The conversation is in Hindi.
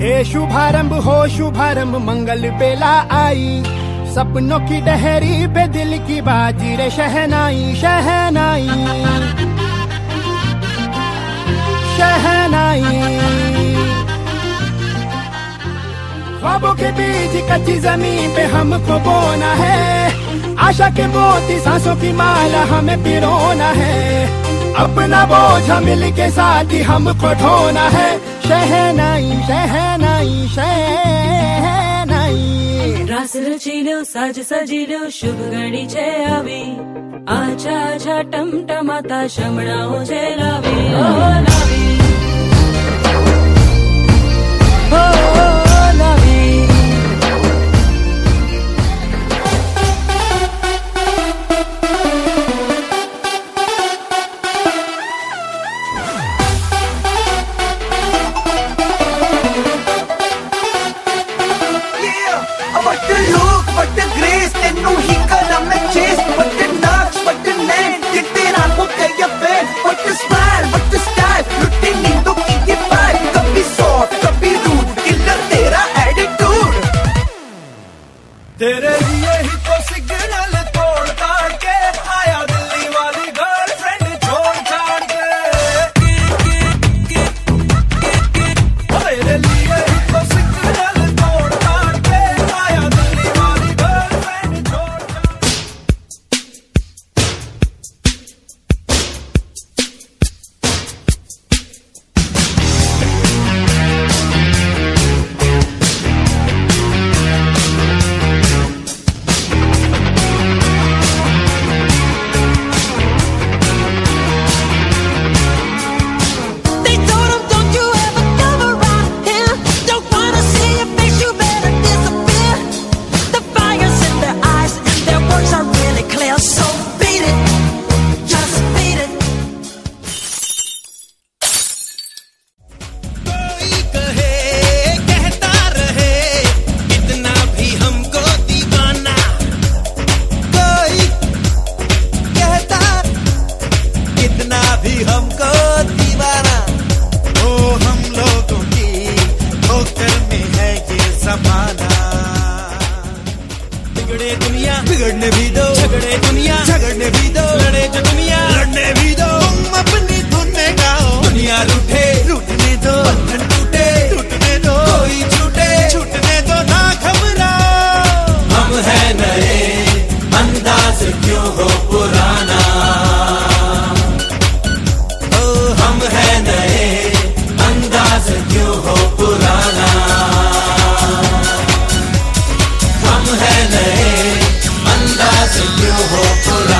शुभारंभ, हो शुभारंभ, मंगल बेला आई। सपनों की डहरी पे दिल की बाजी रे, शहनाई शहनाई। शहनाई। ख्वाबों के बीच कच्ची ज़मीन पे हमको बोना है। आशा के मोती, सांसों की माला हमें पिरोना है। अपना बोझ मिल के साथ ही हमको ढोना है। शहनाई शहनाई। રાસ રચી લ્યો સાજ સજી લો શુભ ઘડી છે આવી આછા આછા ટમટમાતા શમણાઓ છે લાવી લાવી Yeah, what the look, what the grace, ਤੈਨੂੰ ਹੀ दुनिया बिगड़ने भी दो। झगड़े दुनिया। झगड़ने भी दो। लड़े जो दुनिया। लड़ने भी दो। तुम अपनी धुन में गाओ। दुनिया रूठे। रूठने दो। बंधन टूटे। टूटने दो। कोई छूटे। छूटने दो ना घबराओ। हम है नए। अंदाज क्यों हो हम है नए अंदाज क्यों हो पुराना